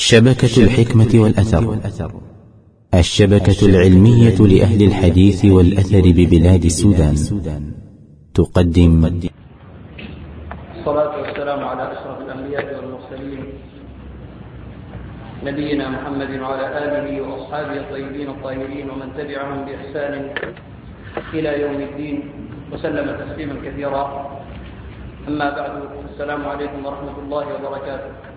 شبكة الحكمة والأثر. الشبكة العلمية لأهل الحديث والأثر ببلاد السودان. تقدم. الصلاة والسلام على أشرف الأنبياء والمرسلين. نبينا محمد وعلى آله وأصحابه الطيبين الطاهرين ومن تبعهم بإحسان إلى يوم الدين. وسلم تسليما كثيرا. أما بعد السلام عليكم ورحمة الله وبركاته.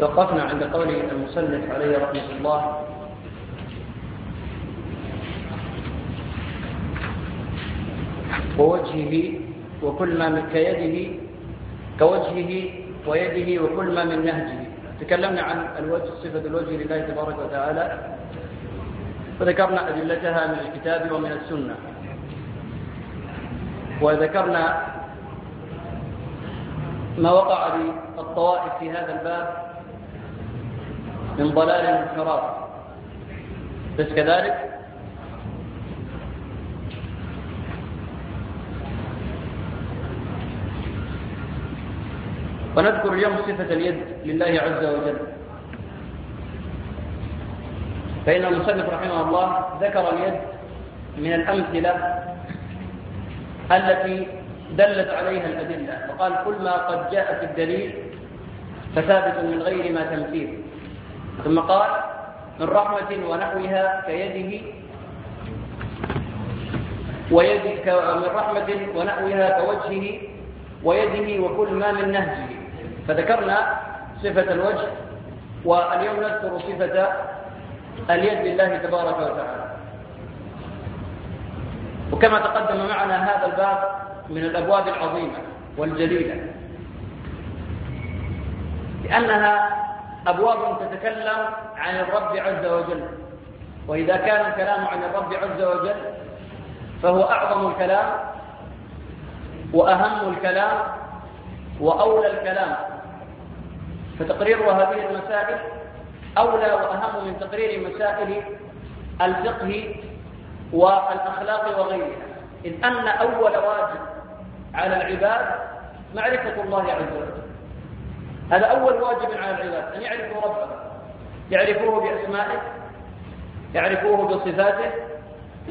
وقفنا عند قول المصنف عليه رحمة الله. ووجهه وكل ما من كيده كوجهه ويده وكل ما من نهجه. تكلمنا عن الوجه صفة الوجه لله تبارك وتعالى. وذكرنا أدلتها من الكتاب ومن السنة. وذكرنا ما وقع للطوائف في هذا الباب من ضلال انحراف بس كذلك ونذكر اليوم صفة اليد لله عز وجل. فإن المصنف رحمه الله ذكر اليد من الأمثلة التي دلت عليها الأدلة وقال كل ما قد جاء في الدليل فثابت من غير ما تمثيل. ثم قال من رحمة ونحوها كيده ويد من رحمة ونحوها كوجهه ويده وكل ما من نهجه. فذكرنا صفة الوجه واليوم نذكر صفة اليد لله تبارك وتعالى. وكما تقدم معنا هذا الباب من الأبواب العظيمة والجليلة لأنها أبواب تتكلم عن الرب عز وجل. وإذا كان الكلام عن الرب عز وجل فهو أعظم الكلام وأهم الكلام وأولى الكلام. فتقرير هذه المسائل أولى وأهم من تقرير مسائل الفقه والأخلاق وغيرها. إذ أن أول واجب على العباد معرفة الله عز وجل. هذا أول واجب على العباد أن يعرفوا ربه. يعرفوه بأسمائه يعرفوه بصفاته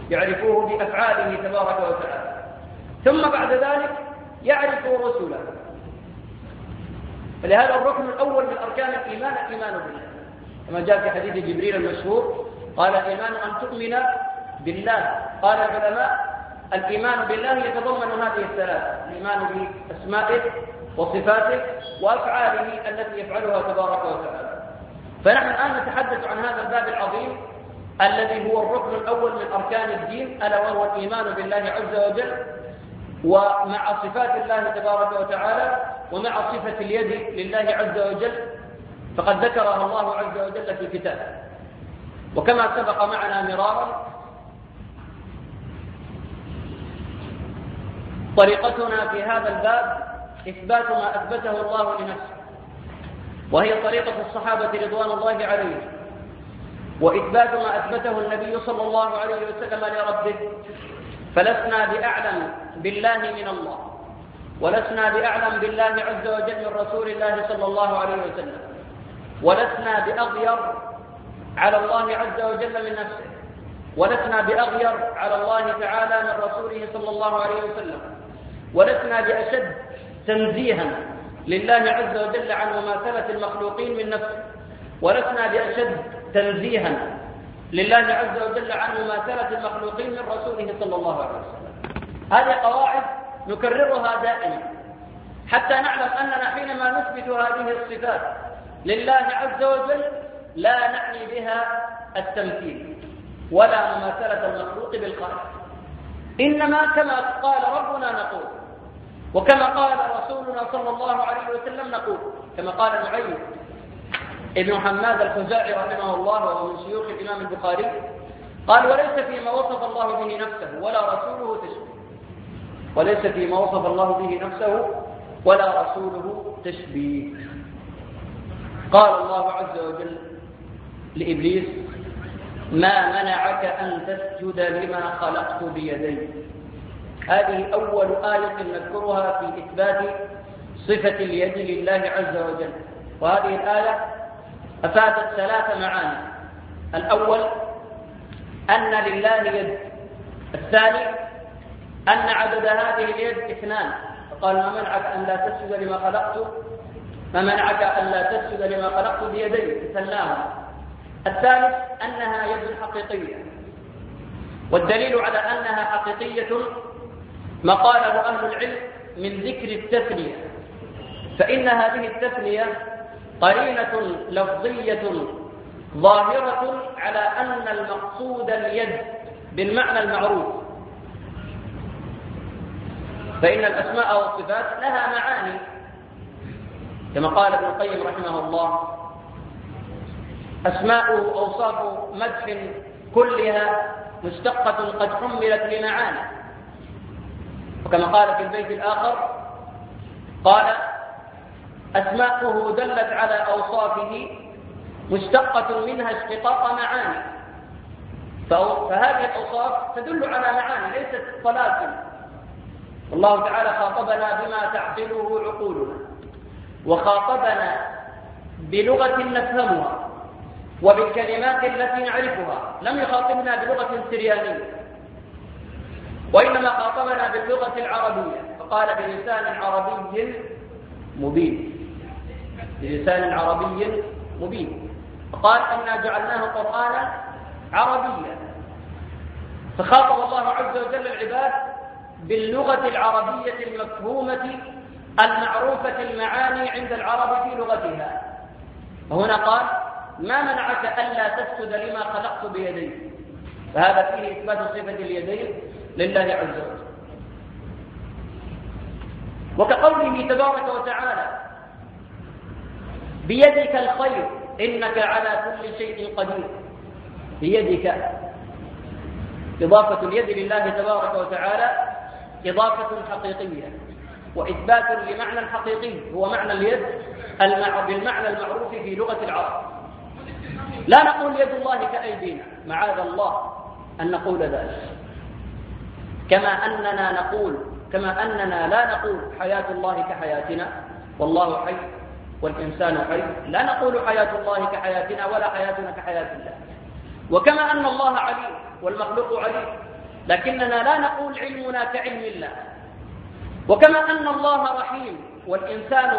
يعرفوه بأفعاله تبارك وتعالى. ثم بعد ذلك يعرفوا رسله. فلهذا الركن الأول من أركان الإيمان الإيمان بالله. كما جاء في حديث جبريل المشهور قال الإيمان أن تؤمن بالله. قال العلماء الإيمان بالله يتضمن هذه الثلاث الإيمان بأسمائه وصفاته وأفعاله التي يفعلها تبارك وتعالى. فنحن الآن نتحدث عن هذا الباب العظيم الذي هو الركن الأول من أركان الدين ألا وهو الإيمان بالله عز وجل ومع صفات الله تبارك وتعالى ومع صفة اليد لله عز وجل فقد ذكرها الله عز وجل في كتابه وكما سبق معنا مرارا طريقتنا في هذا الباب إثبات ما أثبته الله لنفسه. وهي طريقة الصحابة رضوان الله عليهم. وإثبات ما أثبته النبي صلى الله عليه وسلم لربه. فلسنا بأعلم بالله من الله. ولسنا بأعلم بالله عز وجل من رسول الله صلى الله عليه وسلم. ولسنا بأغير على الله عز وجل من نفسه. ولسنا بأغير على الله تعالى من رسوله صلى الله عليه وسلم. ولسنا بأشد تنزيها لله عز وجل عن مماثلة المخلوقين من نفسه ولسنا بأشد تنزيها لله عز وجل عن مماثلة المخلوقين من رسوله صلى الله عليه وسلم. هذه قواعد نكررها دائما حتى نعلم أننا حينما نثبت هذه الصفات لله عز وجل لا نعني بها التمثيل ولا مماثلة المخلوق بالخالق إنما كما قال ربنا نقول وكما قال رسولنا صلى الله عليه وسلم نقول كما قال المعين ابن حماد الخزاعي رحمه الله وهو من شيوخ الإمام البخاري قال وليس فيما وصف الله به نفسه ولا رسوله تشبيه وليس فيما وصف الله به نفسه ولا رسوله تشبيه قال الله عز وجل لإبليس ما منعك أن تسجد لما خلقت بيدي هذه أول آية نذكرها في إثبات صفة اليد لله عز وجل. وهذه الآية أفادت ثلاث معاني. الأول أن لله يد. الثاني أن عدد هذه اليد اثنان. فقال ما منعك أن لا تسجد لما خلقت؟ ما منعك أن لا تسجد لما خلقت بيدي مثناها الثالث أنها يد حقيقية. والدليل على أنها حقيقية ما قاله أهل العلم من ذكر التثنية. فإن هذه التثنية قرينة لفظية ظاهرة على أن المقصود اليد بالمعنى المعروف. فإن الأسماء والصفات لها معاني كما قال ابن القيم رحمه الله أسماء أوصاف مدح كلها مشتقة قد حملت لمعاني. وكما قال في البيت الآخر قال أسماؤه دلت على أوصافه مشتقة منها اشتقاق معاني. فهذه الأوصاف تدل على معاني ليست طلاسم الله تعالى خاطبنا بما تعقله عقولنا وخاطبنا بلغة نفهمها وبالكلمات التي نعرفها. لم يخاطبنا بلغة سريانية. وإنما خاطبنا باللغة العربية. فقال بلسان عربي مبين. بلسان عربي مبين. فقال إنا جعلناه قرآنا عربيا. فخاطب الله عز وجل العباد باللغة العربية المفهومة المعروفة المعاني عند العرب في لغتها. وهنا قال ما منعك ألا تسجد لما خلقت بيدي فهذا فيه إثبات صفة اليدين. لله عز وجل. وكقوله تبارك وتعالى بيدك الخير إنك على كل شيء قدير. بيدك. إضافة اليد لله تبارك وتعالى إضافة حقيقية. وإثبات لمعنى حقيقي هو معنى اليد بالمعنى المعروف في لغة العرب. لا نقول يد الله كأيدينا معاذ الله أن نقول ذلك. كما أننا نقول كما أننا لا نقول حياة الله كحياتنا والله حي والإنسان حي. لا نقول حياة الله كحياتنا ولا حياتنا كحياة الله. وكما أن الله عليم والمخلوق عليم لكننا لا نقول علمنا كعلم الله. وكما أن الله رحيم والإنسان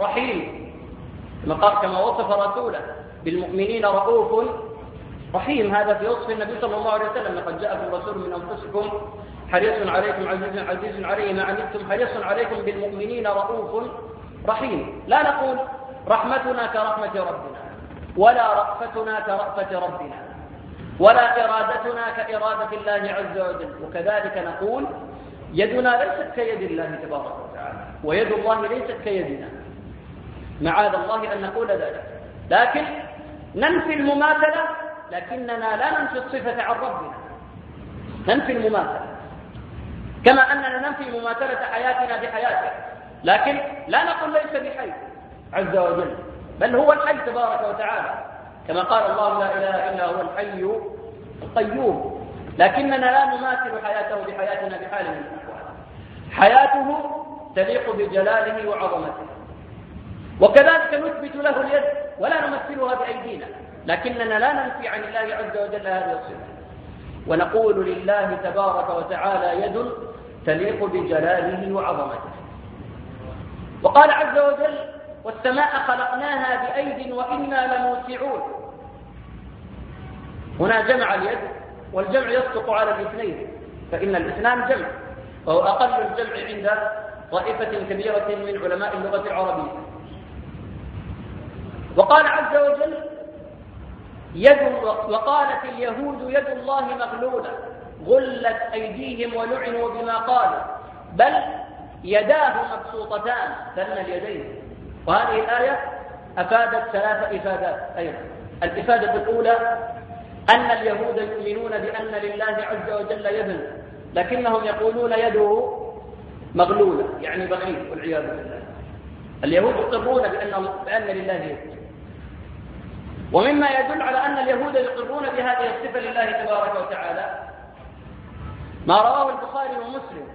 رحيم كما وصف رسوله بالمؤمنين رؤوف رحيم. هذا في وصف النبي صلى الله عليه وسلم لقد جاءكم رسول من أنفسكم حريص عليكم عزيز عزيز عليه ما عنتم حريص عليكم بالمؤمنين رؤوف رحيم. لا نقول رحمتنا كرحمة ربنا ولا رأفتنا كرأفة ربنا ولا إرادتنا كإرادة الله عز وجل. وكذلك نقول يدنا ليست كيد الله تبارك وتعالى ويد الله ليست كيدنا. معاذ الله أن نقول ذلك. لكن ننفي المماثلة لكننا لا ننفي الصفة عن ربنا. ننفي المماثلة. كما أننا ننفي مماثلة حياتنا بحياته لكن لا نقول ليس بحي عز وجل بل هو الحي تبارك وتعالى. كما قال الله لا إله إلا هو الحي القيوم. لكننا لا نماثل حياته بحياتنا بحال من الأحوال. حياته تليق بجلاله وعظمته. وكذلك نثبت له اليد ولا نمثلها بأيدينا. لكننا لا ننفي عن الله عز وجل هذه الصفة. ونقول لله تبارك وتعالى يد تليق بجلاله وعظمته. وقال عز وجل والسماء خلقناها بأيد وإنا لموسعون. هنا جمع اليد والجمع يصدق على الاثنين فإن الإثنان جمع وهو أقل الجمع عند طائفة كبيرة من علماء اللغة العربية. وقال عز وجل يد وقالت اليهود يد الله مغلولة. غلت أيديهم ولعنوا بما قالوا. بل يداه مبسوطتان ثن اليدين. وهذه الآية أفادت ثلاث إفادات أيضا. الإفادة الأولى أن اليهود يؤمنون بأن لله عز وجل يدا لكنهم يقولون يده مغلولة يعني بخيل والعياذ بالله. اليهود يقرون بأن, بأن لله يد ومما يدل على أن اليهود يقرون بهذه الصفة لله تبارك وتعالى ما رواه البخاري ومسلم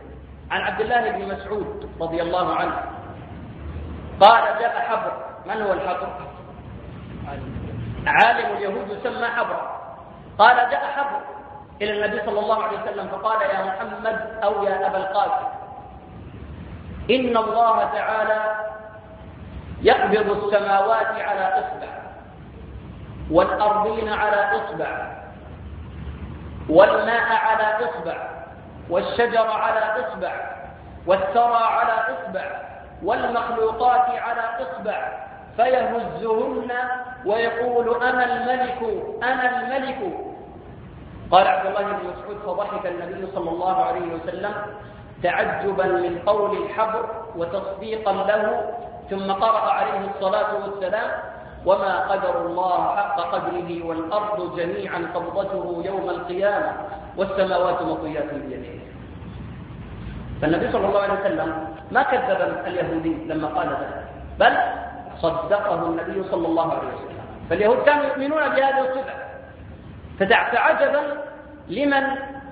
عن عبد الله بن مسعود رضي الله عنه. قال جاء حبر. من هو الحبر؟ عالم اليهود يسمى حبر قال جاء حبر إلى النبي صلى الله عليه وسلم فقال يا محمد أو يا أبا القاسم. إن الله تعالى يقبض السماوات على إصبع والأرضين على إصبع والماء على إصبع والشجر على إصبع والثرى على إصبع والمخلوقات على إصبع فيهزهن ويقول أنا الملك أنا الملك. قال عبد الله بن مسعود فضحك النبي صلى الله عليه وسلم تعجبا من قول الحبر وتصديقا له ثم قرأ عليه الصلاة والسلام وما قدر الله حق قدره والأرض جميعا قبضته يوم القيامة. والسماوات مطويات بيده فالنبي صلى الله عليه وسلم ما كذب اليهودي لما قال ذلك بل صدقه النبي صلى الله عليه وسلم. فاليهود كانوا يؤمنون بهذه الصفة. فعجبا لمن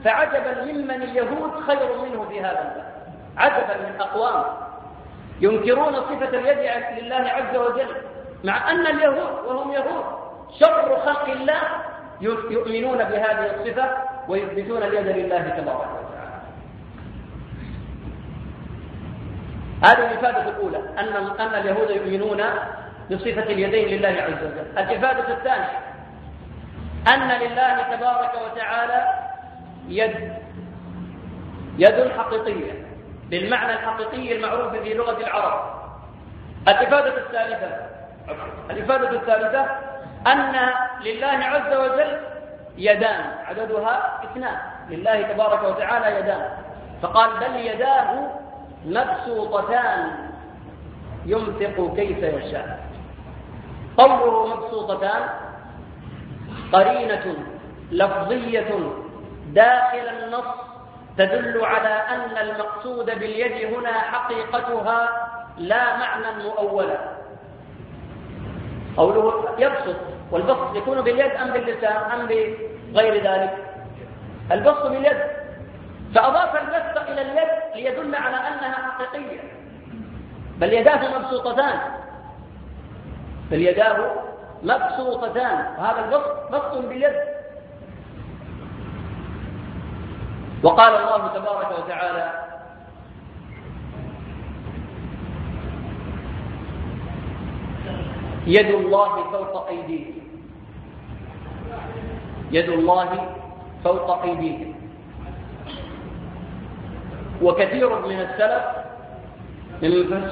فعجبا ممن اليهود خير منه في هذا الباب. عجبا من أقوام ينكرون صفة اليد لله عز وجل مع أن اليهود وهم يهود. شر خلق الله يؤمنون بهذه الصفة ويثبتون اليد لله تبارك وتعالى. هذه الإفادة الأولى أن أن اليهود يؤمنون بصفة اليدين لله عز وجل. الإفادة الثانية أن لله تبارك وتعالى يد يد حقيقية بالمعنى الحقيقي المعروف في لغة العرب. الإفادة الثالثة الإفادة الثالثة أن لله عز وجل يدان عددها اثنان. لله تبارك وتعالى يدان. فقال بل يداه مبسوطتان. ينفق كيف يشاء. قوله مبسوطتان قرينة لفظية داخل النص تدل على أن المقصود باليد هنا حقيقتها لا معنى مؤولا. قوله يبسط. والبسط يكون باليد أم باللسان أم بغير ذلك؟ البسط باليد. فأضاف البسط إلى اليد ليدل على أنها حقيقية. بل يداه مبسوطتان. بل يداه مبسوطتان. وهذا البسط بسط باليد. وقال الله تبارك وتعالى يد الله فوق أيديهم يد الله فوق أيديهم وكثير من السلف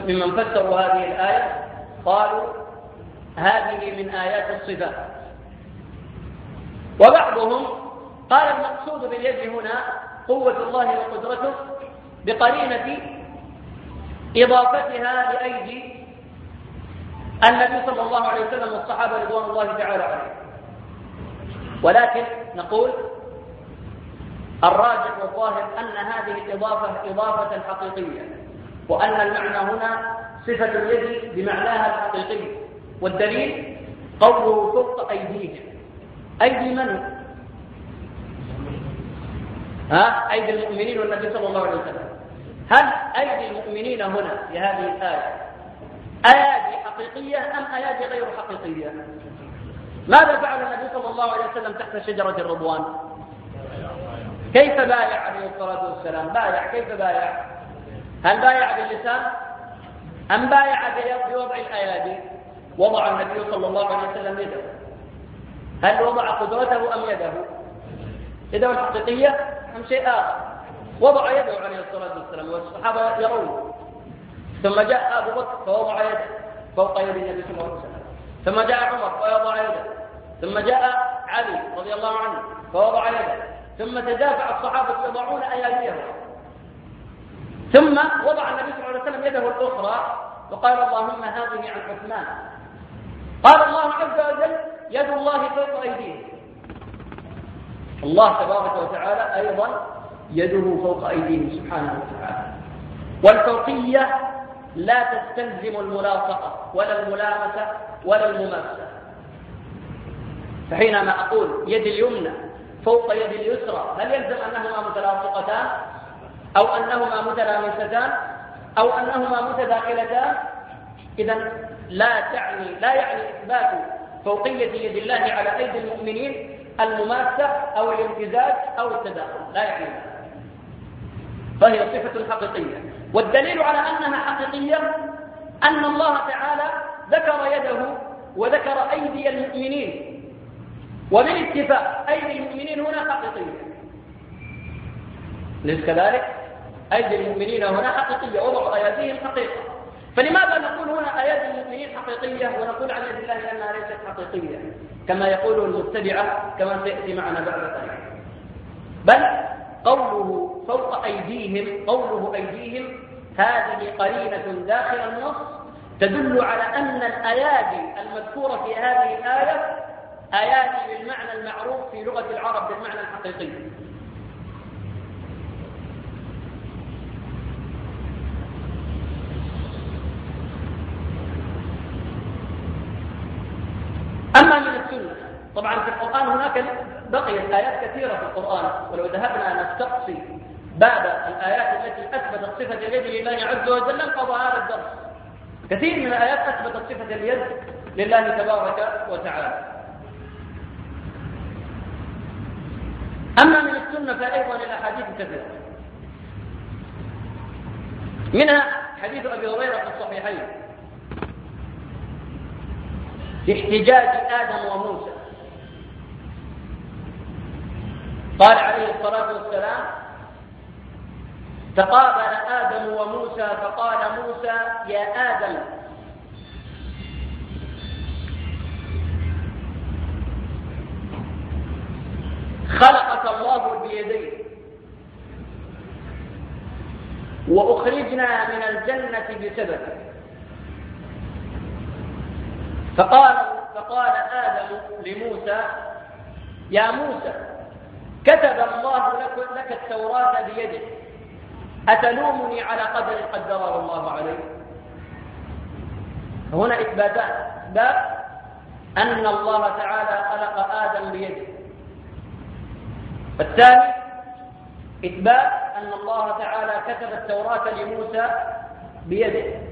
ممن فسروا هذه الآية قالوا هذه من آيات الصفات. وبعضهم قال المقصود باليد هنا قوة الله وقدرته بقرينة إضافتها لأيدي النبي صلى الله عليه وسلم والصحابة رضوان الله تعالى عليهم ولكن نقول الراجح والظاهر أن هذه الإضافة إضافة حقيقية وأن المعنى هنا صفة اليد بمعناها الحقيقي والدليل قوله فوق أيديهم أيدي من؟ ها؟ أيدي المؤمنين والنبي صلى الله عليه وسلم هل أيدي المؤمنين هنا في هذه الآية أيادي حقيقية أم أيادي غير حقيقية ماذا فعل النبي صلى الله عليه وسلم تحت شجرة الرضوان؟ كيف بايع عليه الصلاة والسلام؟ بايع كيف بايع؟ هل بايع باللسان؟ أم بايع بوضع الأيادي؟ وضع النبي صلى الله عليه وسلم يده. هل وضع قدرته أم يده؟ يده الحقيقية أم شيء آخر؟ وضع يده عليه الصلاة والسلام والصحابة يرون. ثم جاء أبو بكر فوضع يده فوق يد النبي صلى الله عليه وسلم. ثم جاء عمر فوضع يده. ثم جاء علي رضي الله عنه فوضع يده. ثم تدافع الصحابة يضعون أياديهم ثم وضع النبي صلى الله عليه وسلم يده الأخرى وقال اللهم هذه عن عثمان. قال الله عز وجل يد الله فوق أيديهم. الله تبارك وتعالى أيضا يده فوق أيديهم سبحانه وتعالى. والفوقية لا تستلزم الملاصقة ولا الملامسة ولا المماسة فحينما أقول يد اليمنى فوق يد اليسرى هل يلزم أنهما متلاصقتان؟ أو أنهما متلامستان؟ أو أنهما متداخلتان؟ إذا لا تعني لا يعني إثبات فوقية يد الله على أيدي المؤمنين المماسة أو الامتزاج أو التداخل لا يعني. فهي صفة حقيقية. والدليل على أنها حقيقية أن الله تعالى ذكر يده وذكر أيدي المؤمنين. وبالاتفاق أيدي المؤمنين هنا حقيقية. ليس كذلك؟ أيدي المؤمنين هنا حقيقية. وضع آياتهم حقيقة. فلماذا نقول هنا آيات المؤمنين حقيقية ونقول عن يد الله أنها ليست حقيقية؟ كما يقول المتبعة كما سيأتي معنا بعد ذلك. بل قوله فوق أيديهم قوله أيديهم هذه قرينة داخل النص تدل على أن الأيادي المذكورة في هذه الآية آيات بالمعنى المعروف في لغة العرب بالمعنى الحقيقي أما من السنة طبعا في القرآن هناك بقيت آيات كثيرة في القرآن ولو ذهبنا نستقصي باب الآيات التي أثبتت صفة اليد لله عز وجل انقضى هذا الدرس. كثير من الآيات أثبتت صفة اليد لله تبارك وتعالى. أما من السنة فأيضا الأحاديث كثيرة منها حديث أبي هريرة في الصحيحين. في احتجاج آدم وموسى. قال عليه الصلاة والسلام تقابل آدم وموسى فقال موسى يا آدم. خلقك الله بيديه. وأخرجنا من الجنة بسببك فقال فقال آدم لموسى يا موسى. كتب الله لك, لك التوراة بيده. أتلومني على قدر قدره الله عليه؟ هنا إثباتان. باب أن الله تعالى خلق آدم بيده. الثاني إثبات أن الله تعالى كتب التوراة لموسى بيده.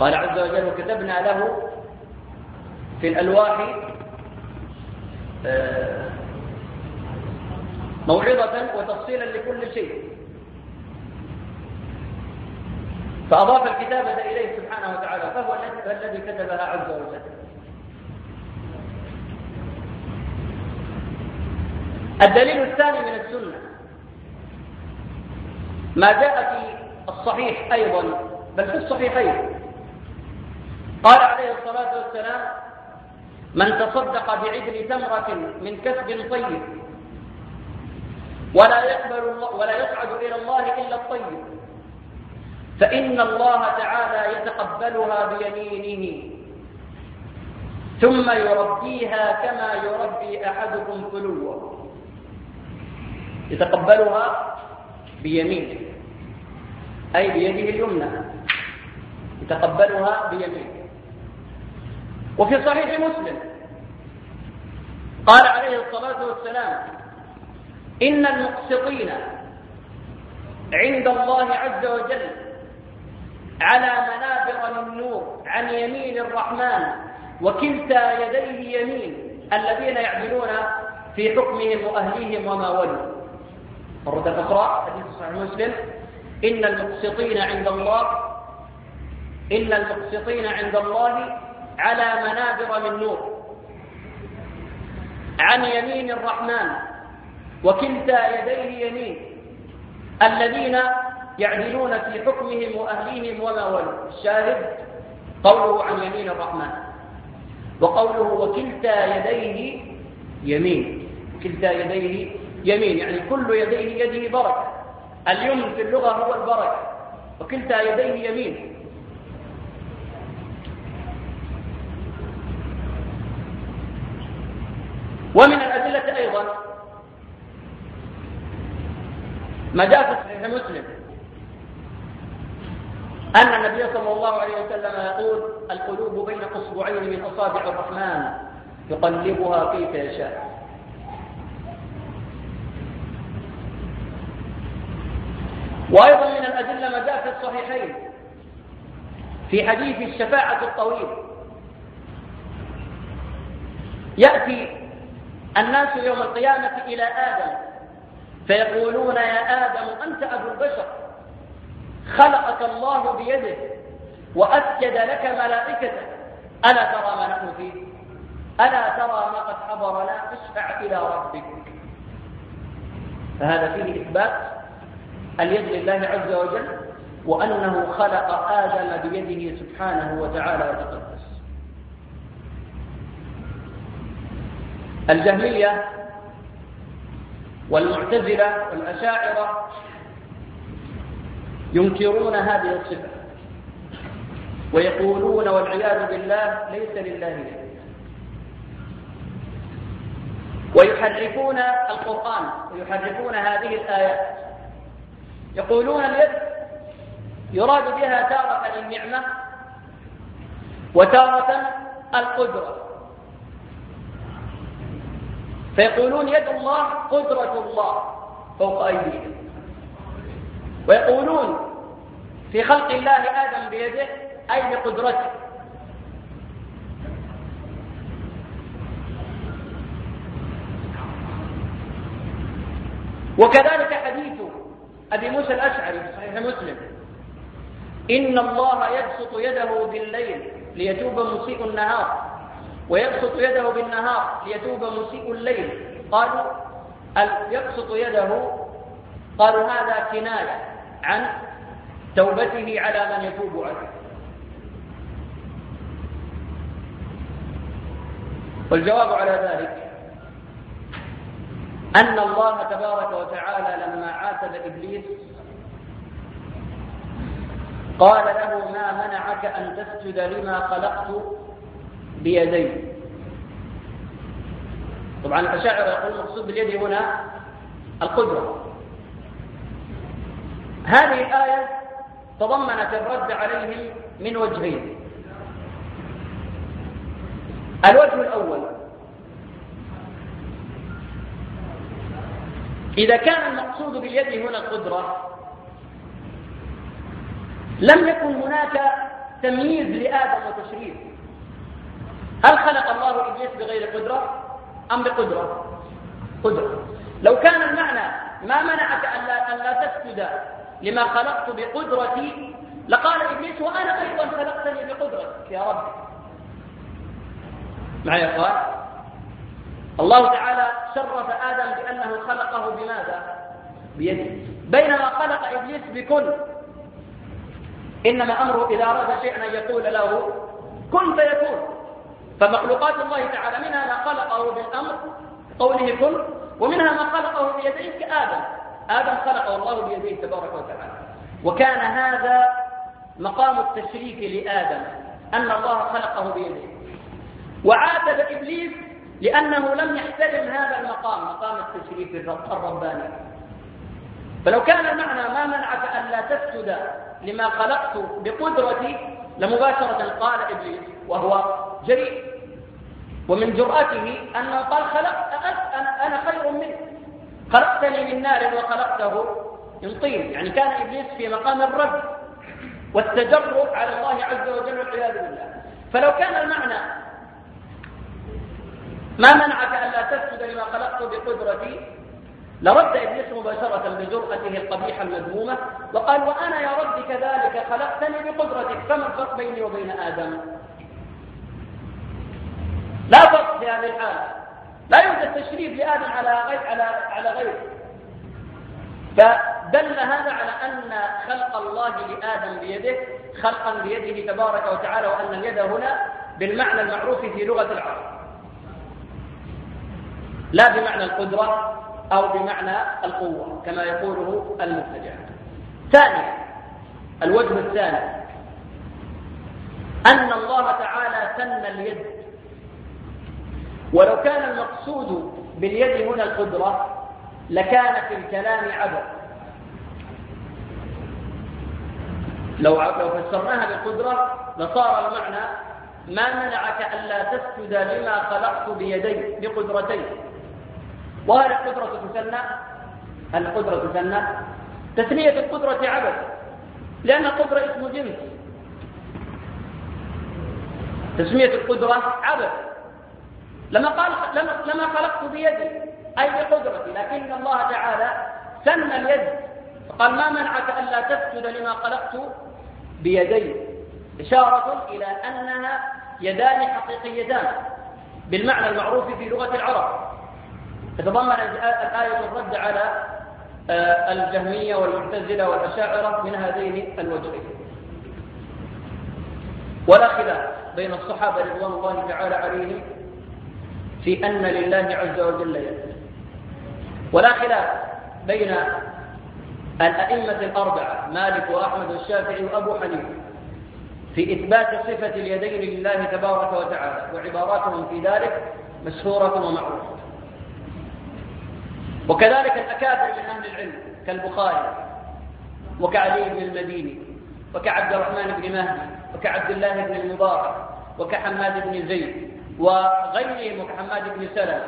قال عز وجل وكتبنا له في الألواح آه، موعظة وتفصيلا لكل شيء. فأضاف الكتابة إليه سبحانه وتعالى فهو الذي كتبها عز وجل. الدليل الثاني من السنة ما جاء في الصحيح أيضا بل في الصحيحين. قال عليه الصلاة والسلام من تصدق بعدل تمرة من كسب طيب. ولا يقبل الله ولا يصعد إلى الله إلا الطيب. فإن الله تعالى يتقبلها بيمينه. ثم يربيها كما يربي أحدكم فلوه يتقبلها بيمينه. أي بيده اليمنى. يتقبلها بيمينه. وفي صحيح مسلم. قال عليه الصلاة والسلام إن المقسطين عند الله عز وجل على منابر من نور عن يمين الرحمن وكلتا يديه يمين الذين يعدلون في حكمهم وأهليهم وما ولوا. مرة أخرى حديث صحيح مسلم. إن المقسطين عند الله إن المقسطين عند الله على منابر من نور. عن يمين الرحمن وكلتا يديه يمين الذين يعدلون في حكمهم وأهليهم وما ولوا الشاهد؟ قوله عن يمين الرحمن. وقوله وكلتا يديه يمين. كلتا يديه يمين يعني كل يديه يده بركة. اليمن في اللغة هو البركة. وكلتا يديه يمين. ومن الأدلة أيضا ما جاء في صحيح مسلم أن النبي صلى الله عليه وسلم يقول القلوب بين أصبعين من أصابع الرحمن يقلبها كيف يشاء. وأيضا من الأدلة ما جاء في الصحيحين في حديث الشفاعة الطويل. يأتي الناس يوم القيامة إلى آدم. فيقولون يا آدم أنت أبو البشر. خلقك الله بيده وأسجد لك ملائكته. ألا ترى ما نحن فيه؟ ألا ترى ما قد حضرنا؟ اشفع إلى ربك. فهذا فيه إثبات اليد لله عز وجل وأنه خلق آدم بيده سبحانه وتعالى وتقدس. الجهمية والمعتزلة والأشاعرة ينكرون هذه الصفة ويقولون والعياذ بالله ليس لله يد ويحرفون القرآن ويحرفون هذه الآيات. يقولون اليد يراد بها تارة النعمة وتارة القدرة. فيقولون يد الله قدرة الله فوق أيديهم. ويقولون في خلق الله آدم بيده أي بقدرته وكذلك حديث أبي موسى الأشعري في صحيح مسلم. إن الله يبسط يده بالليل ليتوب مسيء النهار. ويبسط يده بالنهار ليتوب مسيء الليل. قالوا يبسط يده. قالوا هذا كناية عن توبته على من يتوب عليه. والجواب على ذلك أن الله تبارك وتعالى لما عاتب إبليس قال له ما منعك أن تسجد لما خلقت؟ بيدي. طبعا الأشاعرة يقول المقصود باليد هنا القدرة. هذه الآية تضمنت الرد عليهم من وجهين. الوجه الأول إذا كان المقصود باليد هنا القدرة لم يكن هناك تمييز لآدم وتشريف هل خلق الله إبليس بغير قدرة؟ أم بقدرة؟ قدرة. لو كان المعنى ما منعك أن لا, أن لا تسجد لما خلقت بقدرتي لقال إبليس وأنا أيضا خلقتني بقدرتك يا رب. معي قال الله تعالى شرف آدم بأنه خلقه بماذا؟ بيده. بينما خلق إبليس بكل. إنما أمره إذا أراد شيئا أن يقول له كن فيكون. فمخلوقات الله تعالى منها ما خلقه بالأمر قوله كن ومنها ما خلقه بيديه كآدم. آدم خلقه الله بيديه تبارك وتعالى. وكان هذا مقام التشريك لآدم أن الله خلقه بيديه وعاتب إبليس لأنه لم يحترم هذا المقام مقام التشريف الرباني. فلو كان المعنى ما منعك أن لا تسجد لما خلقت بقدرتي لمباشرة قال إبليس وهو جريء ومن جرأته أنه قال خلقت أنا خير منه. خلقتني من نار وخلقته من طين. يعني كان إبليس في مقام الرد والتجرؤ على الله عز وجل والعياذ بالله. فلو كان المعنى ما منعك ألا تسجد لما خلقت بقدرتي لرد إبليس مباشرة بجرأته القبيحة المذمومة وقال وأنا يا رب كذلك خلقتني بقدرتك فما الفرق بيني وبين آدم؟ لا فرق في هذه الحالة. لا يوجد تشريف لآدم على غير على على غيره. فدل هذا على أن خلق الله لآدم بيده خلقا بيده تبارك وتعالى وأن اليد هنا بالمعنى المعروف في لغة العرب. لا بمعنى القدرة أو بمعنى القوة كما يقوله المبتدع ثانيا الوجه الثاني. أن الله تعالى سن اليد. ولو كان المقصود باليد هنا القدرة لكان في الكلام عبث لو لو فسرناها بالقدرة لصار المعنى ما منعك ألا تسجد لما خلقت بيدي بقدرتي. وهل القدرة تسنى؟ هل القدرة تسنى؟ تسمية القدرة عبث لأن القدرة اسم جنس تسمية القدرة عبث لما قال لما, خلقت بيدي أي بقدرتي لكن الله تعالى سمى اليد قال ما منعك ألا تسجد لما خلقت بيدي إشارة إلى أنها يدان حقيقيتان بالمعنى المعروف في لغة العرب تتضمن الآية الرد على آه، الجهمية والمعتزلة والأشاعرة من هذين الوجهين. ولا خلاف بين الصحابة رضوان الله تعالى عليهم في أن لله عز وجل يد. ولا خلاف بين الأئمة الأربعة مالك وأحمد والشافعي وأبو حنيفة في إثبات صفة اليدين لله تبارك وتعالى وعباراتهم في ذلك مشهورة ومعروفة. وكذلك الأكابر من أهل العلم كالبخاري وكعلي بن المديني وكعبد الرحمن بن مهدي وكعبد الله بن المبارك وكحماد بن زيد وغيرهم وكحماد بن سلمة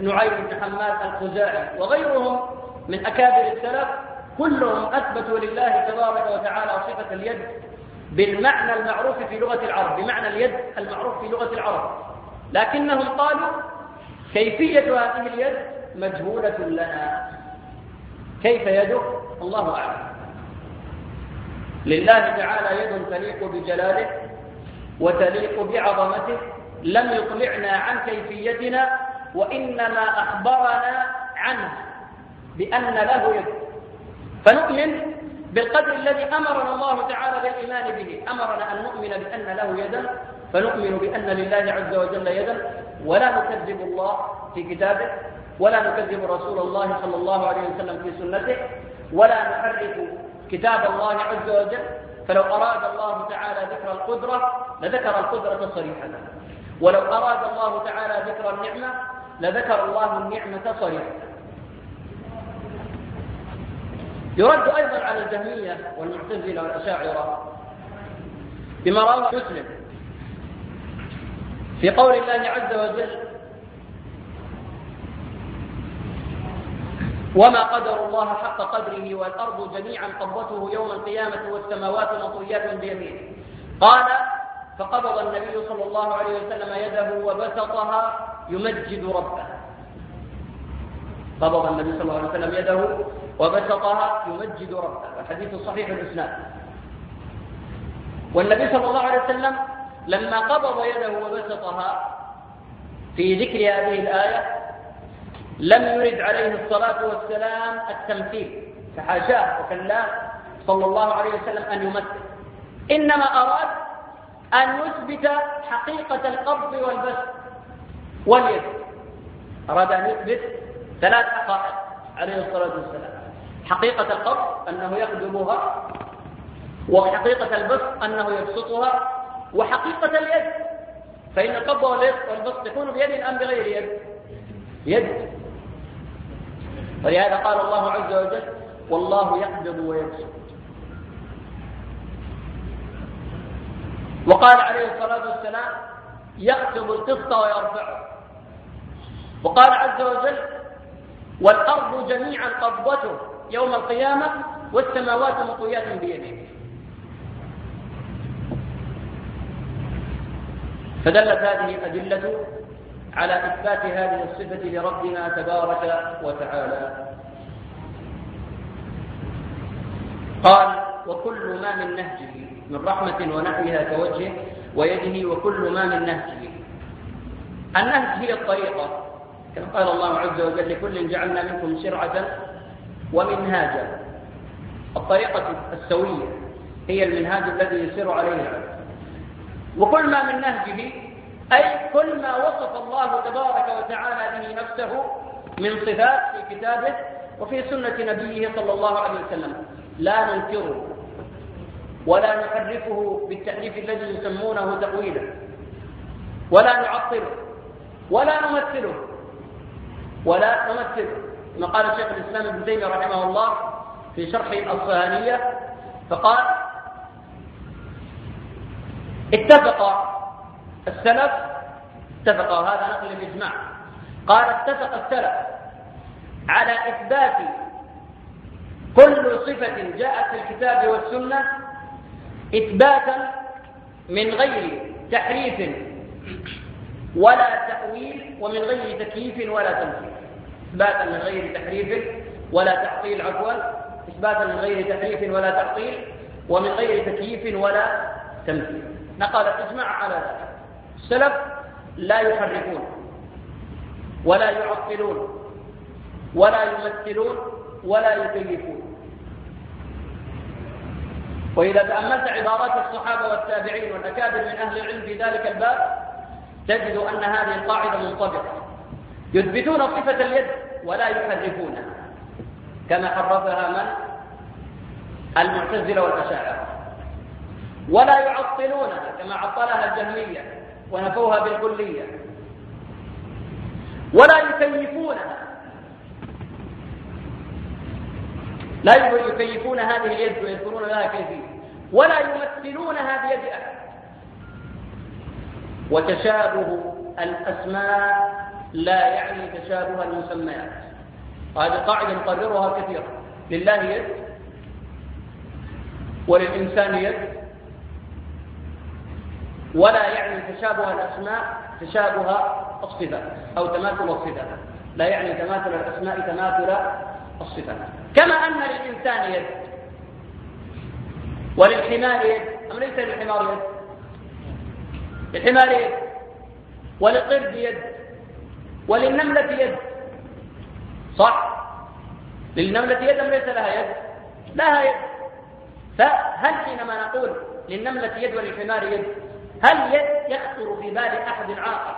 ونعيم بن حماد الخزاعي وغيرهم من أكابر السلف كلهم أثبتوا لله تبارك وتعالى صفة اليد بالمعنى المعروف في لغة العرب بمعنى اليد المعروف في لغة العرب. لكنهم قالوا كيفية هذه اليد مجهولة لنا. كيف يده؟ الله أعلم. لله تعالى يد تليق بجلاله وتليق بعظمته. لم يطلعنا عن كيفيتنا وإنما أخبرنا عنه بأن له يد. فنؤمن بالقدر الذي أمرنا الله تعالى بالإيمان به. أمرنا أن نؤمن بأن له يدا. فنؤمن بأن لله عز وجل يدا. ولا نكذب الله في كتابه ولا نكذب رسول الله صلى الله عليه وسلم في سنته ولا نحرف كتاب الله عز وجل. فلو أراد الله تعالى ذكر القدرة لذكر القدرة صريحة. ولو أراد الله تعالى ذكر النعمة لذكر الله النعمة صريحة. يرد أيضا على الجهمية والمعتزلة والأشاعرة بما رواه مسلم. في قول الله عز وجل وما قدر الله حق قدره والأرض جميعا قبضته يوم القيامة والسماوات مطويات بيمينه. قال فقبض النبي صلى الله عليه وسلم يده وبسطها يمجد ربه. قبض النبي صلى الله عليه وسلم يده وبسطها يمجد ربه. الحديث صحيح الإسناد. والنبي صلى الله عليه وسلم لما قبض يده وبسطها في ذكر هذه الآية لم يرد عليه الصلاة والسلام التمثيل فحاشاه وكلاه صلى الله عليه وسلم أن يمثل. إنما أراد أن يثبت حقيقة القبض والبسط واليد. أراد أن يثبت ثلاث حقائق عليه الصلاة والسلام. حقيقة القبض أنه يقدمها وحقيقة البسط أنه يبسطها وحقيقة اليد. فإن القبض والبسط يكون بيد أم بغير يد؟ يد. ولهذا قال الله عز وجل والله يقبض ويبسط. وقال عليه الصلاة والسلام يقبض القسط ويرفعه. وقال عز وجل والأرض جميعا قبضته يوم القيامة والسماوات مطويات بيده. فدلت هذه الأدلة على إثبات هذه الصفة لربنا تبارك وتعالى. قال وكل ما من نهجه من رحمة ونحوها كوجهه ويده وكل ما من نهجه. النهج هي الطريقة كما قال الله عز وجل لكل جعلنا منكم شرعة ومنهاجا. الطريقة السوية هي المنهاج الذي يسير عليه العبد. وكل ما من نهجه أي كل ما وصف الله تبارك وتعالى به نفسه من صفات في كتابه وفي سنة نبيه صلى الله عليه وسلم. لا ننكره ولا نحرفه بالتحريف الذي يسمونه تقويلا ولا نعطله ولا نمثله ولا نمثله. كما قال شيخ الإسلام ابن تيمية رحمه الله في شرح الصهانية فقال اتفق السلف اتفق هذا نقل الإجماع. قال اتفق السلف على إثبات كل صفة جاءت في الكتاب والسنة إثباتا من غير تحريف ولا تأويل ومن غير تكييف ولا تمثيل إثباتا من غير تحريف ولا تعطيل عفوا. إثباتا من غير تحريف ولا تعطيل ومن غير تكييف ولا تمثيل نقل الإجماع على ذلك. السلف لا يحرفون ولا يعطلون ولا يمثلون ولا يكيفون. وإذا تأملت عبارات الصحابة والتابعين والأكابر من أهل العلم في ذلك الباب تجد أن هذه القاعدة منطبقة. يثبتون صفة اليد ولا يحرفونها. كما حرفها من؟ المعتزلة والأشاعرة. ولا يعطلونها كما عطلها الجهمية ونفوها بالكلية. ولا يكيفونها. لا يكيفون هذه اليد ويذكرون لها كيفية. ولا يمثلونها بيد أحد. وتشابه الأسماء لا يعني تشابه المسميات. وهذه قاعدة نقررها كثيرا لله يد وللإنسان يد ولا يعني تشابه الأسماء تشابه الصفات أو تماثل الصفات لا يعني تماثل الأسماء تماثل الصفات كما أن للإنسان يد. وللحمار يد. أم ليس للحمار يد؟ للحمار يد. وللقرد يد. وللنملة يد. صح؟ للنملة يد أم ليس لها يد؟ لها يد. فهل حينما نقول للنملة يد وللحمار يد هل يخطر في بال أحد عاقل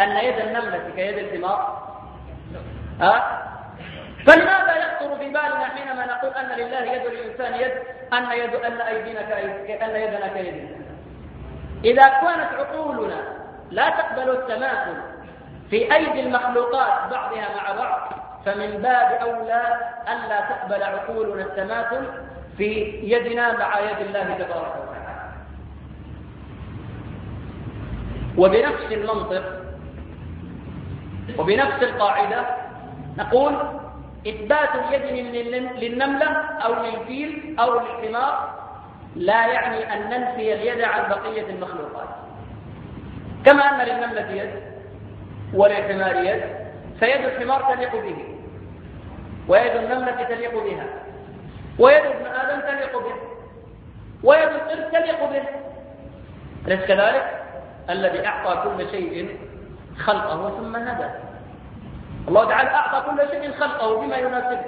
أن يد النملة كيد الحمار ها؟ فلماذا يخطر في بالنا حينما نقول أن لله يد للإنسان يد أن يد أن أيدينا أن يدنا كيدنا إذا كانت عقولنا لا تقبل التماثل في أيدي المخلوقات بعضها مع بعض فمن باب أولى أن لا تقبل عقولنا التماثل في يدنا مع يد الله تبارك وتعالى. وبنفس المنطق وبنفس القاعدة نقول إثبات اليد للنملة أو للفيل أو للحمار لا يعني أن ننفي اليد عن بقية المخلوقات كما أن للنملة يد وللحمار يد فيد الحمار تليق به ويد النملة تليق بها ويد ابن آدم تليق به ويد القرد تليق به أليس كذلك؟ الذي أعطى كل شيء خلقه ثم هدى الله تعالى أعطى كل شيء خلقه بما يناسبه.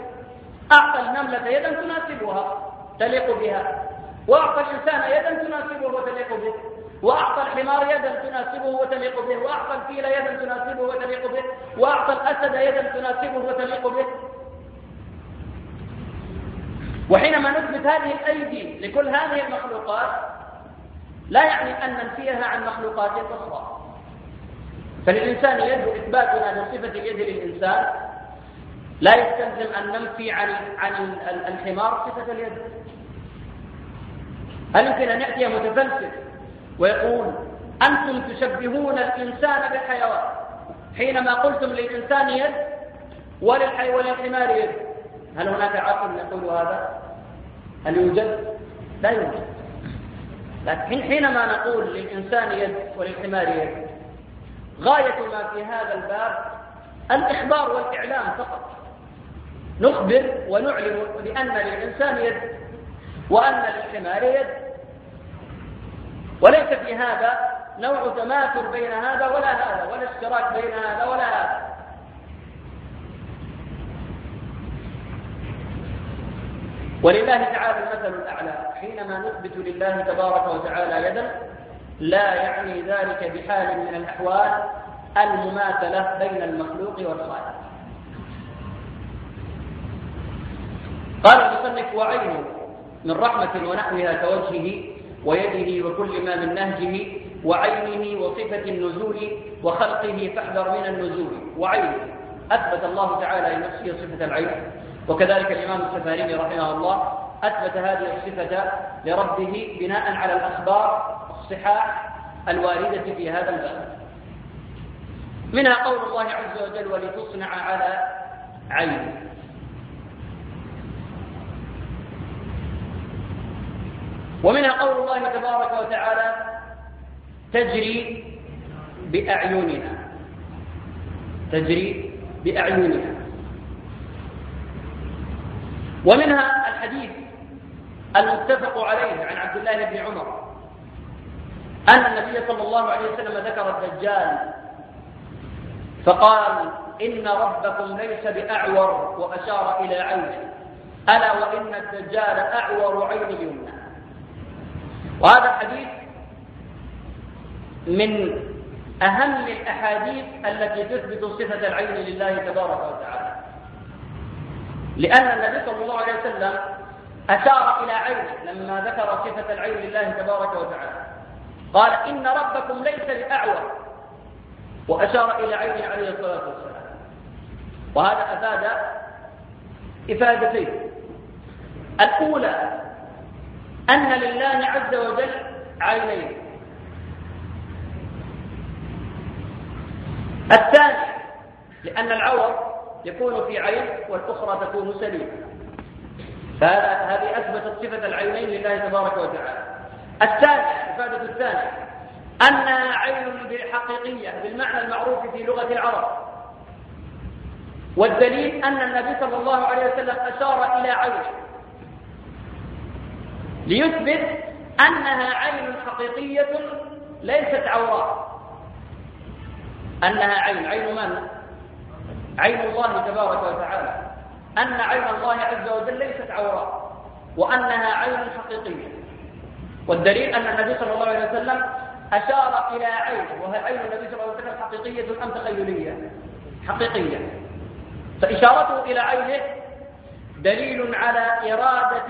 أعطى النملة يدا تناسبها تليق بها. وأعطى الإنسان يدا تناسبه وتليق به. وأعطى الحمار يدا تناسبه وتليق به. وأعطى الفيل يدا تناسبه وتليق به. وأعطى الأسد يدا تناسبه وتليق به. وحينما نثبت هذه الأيدي لكل هذه المخلوقات لا يعني أن ننفيها عن مخلوقات أخرى فللإنسان يد إثباتنا لصفة اليد للإنسان لا يستلزم أن ننفي عن عن الحمار صفة اليد هل يمكن أن يأتي متفلسف ويقول أنتم تشبهون الإنسان بالحيوان حينما قلتم للإنسان يد وللحي وللحمار يد هل هناك عاقل يقول هذا؟ هل يوجد؟ لا يوجد لكن حينما نقول للإنسان يد وللحمار يد غاية ما في هذا الباب الإخبار والإعلام فقط. نخبر ونعلم بأن للإنسان يد وأن للحمار يد وليس في هذا نوع تماثل بين هذا ولا هذا ولا اشتراك بين هذا ولا هذا. ولله تعالى المثل الأعلى. حينما نثبت لله تبارك وتعالى يدا لا يعني ذلك بحال من الأحوال المماثلة بين المخلوق والخالق. قال المصنف وعينه من رحمة ونحوها كوجهه ويده وكل ما من نهجه وعينه وصفة النزول وخلقه فاحذر من النزول. وعينه أثبت الله تعالى لنفسه صفة العين. وكذلك الإمام السفاري رحمه الله أثبت هذه الصفة لربه بناء على الأخبار الصحاح الواردة في هذا الباب. منها قول الله عز وجل ولتصنع على عيني ومنها قول الله تبارك وتعالى تجري بأعيننا تجري بأعيننا. ومنها الحديث المتفق عليه عن عبد الله بن عمر أن النبي صلى الله عليه وسلم ذكر الدجال فقال إن ربكم ليس بأعور وأشار إلى عينه. ألا وإن الدجال أعور عين يمنى وهذا الحديث من أهم الأحاديث التي تثبت صفة العين لله تبارك وتعالى. لأن النبي صلى الله عليه وسلم أشار إلى عينه لما ذكر صفة العين لله تبارك وتعالى. قال إن ربكم ليس بأعور. وأشار إلى عينه عليه الصلاة والسلام. وهذا أفاد إفادتين. الأولى أن لله عز وجل عينين. الثاني لأن العور يكون في عين والأخرى تكون سليمة. فهذا هذه أثبتت صفة العينين لله تبارك وتعالى. الثانية الإفادة الثانية أنها عين حقيقية بالمعنى المعروف في لغة العرب. والدليل أن النبي صلى الله عليه وسلم أشار إلى عين. ليثبت أنها عين حقيقية ليست عوراء. أنها عين. عين من؟ عين الله تبارك وتعالى. أن عين الله عز وجل ليست عوراء وأنها عين حقيقية. والدليل أن النبي صلى الله عليه وسلم أشار إلى عين وهي عين النبي صلى الله عليه وسلم حقيقية أم تخيلية؟ حقيقية. فإشارته إلى عينه دليل على إرادة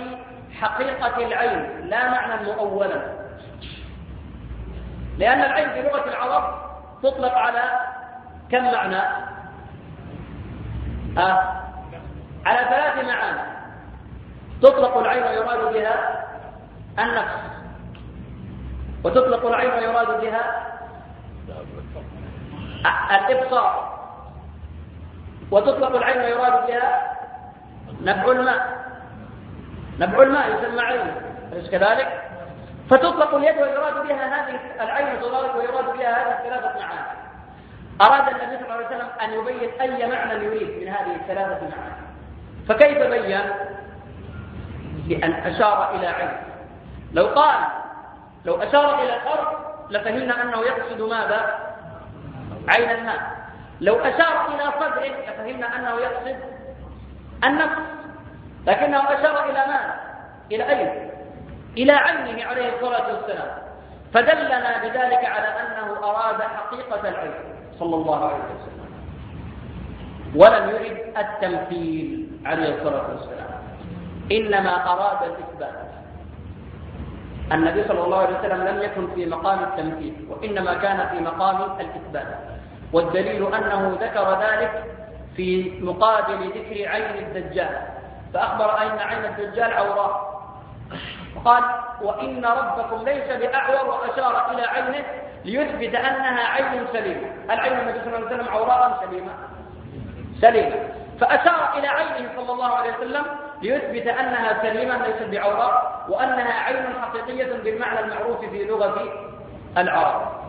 حقيقة العين لا معنى مؤولا. لأن العين في لغة العرب تطلق على كم معنى؟ آه. على ثلاث معاني. تطلق العين ويراد بها النفس. وتطلق العين ويراد بها الإبصار. وتطلق العين ويراد بها نبع الماء. نبع الماء يسمى عين. أليس كذلك؟ فتطلق اليد ويراد بها هذه العين ويراد بها هذه الثلاثة معاني. أراد النبي صلى الله عليه وسلم أن يبين أي معنى يريد من هذه الثلاثة معاني. فكيف بين؟ بأن أشار إلى عين لو قال لو أشار إلى الأرض لفهمنا أنه يقصد ماذا؟ عين الماء لو أشار إلى صدره لفهمنا أنه يقصد النفس لكنه أشار إلى ماذا؟ إلى أين؟ إلى عينه عليه الصلاة والسلام فدلنا بذلك على أنه أراد حقيقة العين صلى الله عليه وسلم ولم يرد التمثيل عليه الصلاة والسلام. إنما أراد الإثبات. النبي صلى الله عليه وسلم لم يكن في مقام التمثيل وإنما كان في مقام الإثبات. والدليل أنه ذكر ذلك في مقابل ذكر عين الدجال. فأخبر أن عين الدجال عوراء قال وإن ربكم ليس بأعور وأشار إلى عينه ليثبت أنها عين سليمة. العين النبي صلى الله عليه وسلم عوراء سليمة؟ سليمة. فأشار إلى عينه صلى الله عليه وسلم ليثبت أنها سليمة ليست بعوراء وأنها عين حقيقية بالمعنى المعروف في لغة العرب.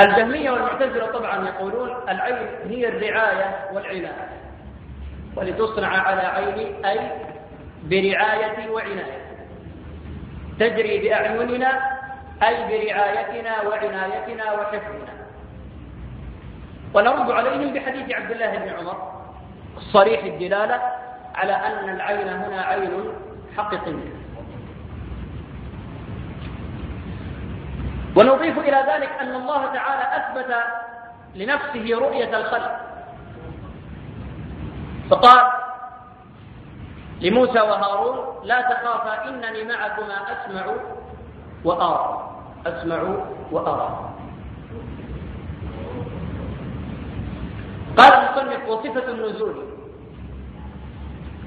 الجهمية والمعتزلة طبعا يقولون العين هي الرعاية والعناية ولتصنع على عيني أي برعاية وعناية. تجري بأعيننا أي برعايتنا وعنايتنا وحفظنا. ونرد عليهم بحديث عبد الله بن عمر صريح الدلالة على أن العين هنا عين حقيقية. ونضيف إلى ذلك أن الله تعالى أثبت لنفسه رؤية الخلق. فقال لموسى وهارون لا تخافا إنني معكما أسمع وأرى. أسمع وأرى. قال المصنف وصفة النزول.